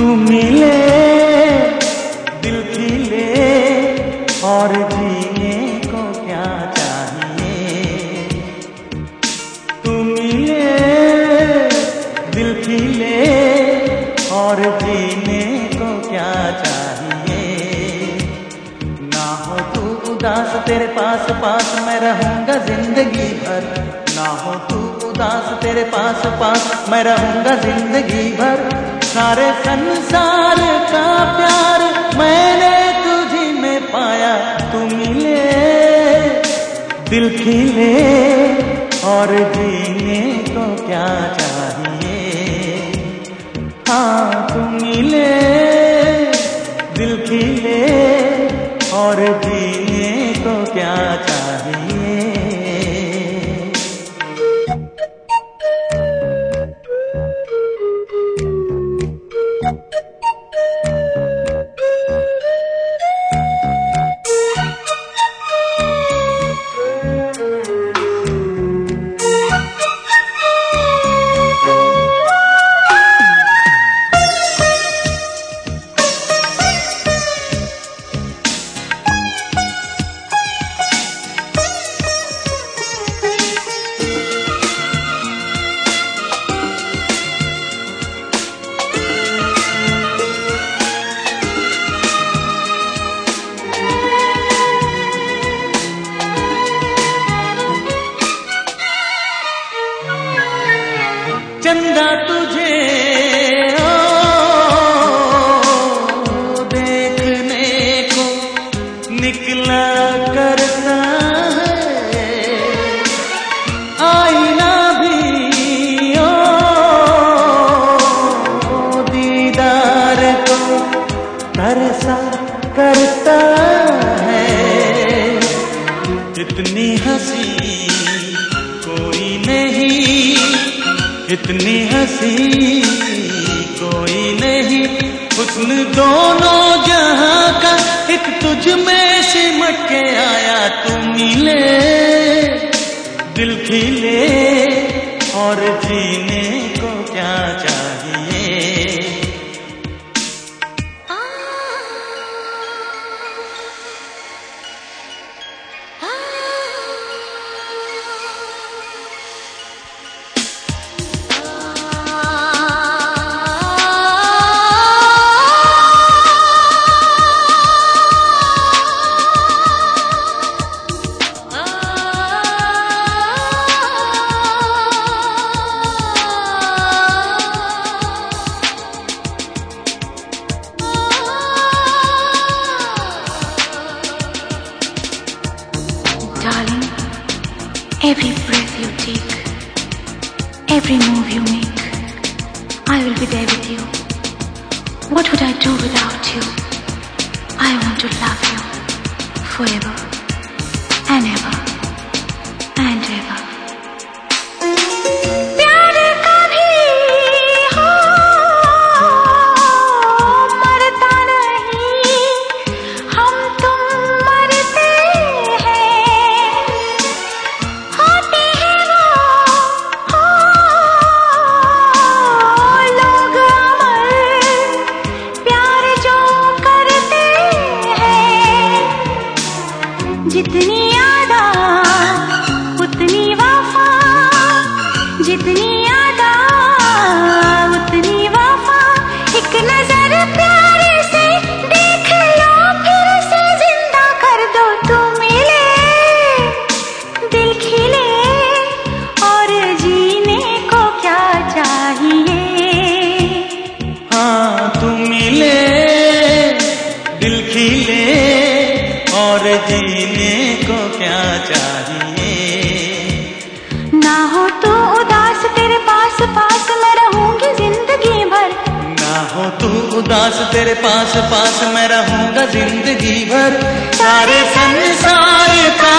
तू मिले, दिल की ले और जीने को क्या चाहिए? तू मिले, दिल की ले और जीने को क्या चाहिए? ना हो तू उदास, तेरे पास पास मैं रहूँगा ज़िंदगी भर। ना हो तू उदास, तेरे पास पास मैं रहूँगा ज़िंदगी भर। सारे संसार का प्यार मैंने तुझी में पाया, तू मिले, दिल खिले और जीने को क्या चाहिए? हाँ तू मिले, दिल खिले और जीने को क्या चाहिए? इतनी हँसी कोई नहीं, इतनी हँसी कोई नहीं। हुस्न दोनों जहाँ का, एक तुझ में सिमट के आया, तू मिले। Every breath you take, every move you make, I will be there with you. What would I do without you? I want to love you forever and ever and ever. चाहिए। ना हो तो उदास तेरे पास पास मैं रहूँगी ज़िंदगी भर। ना हो तू उदास तेरे पास पास मैं रहूँगा ज़िंदगी भर। सारे संसार का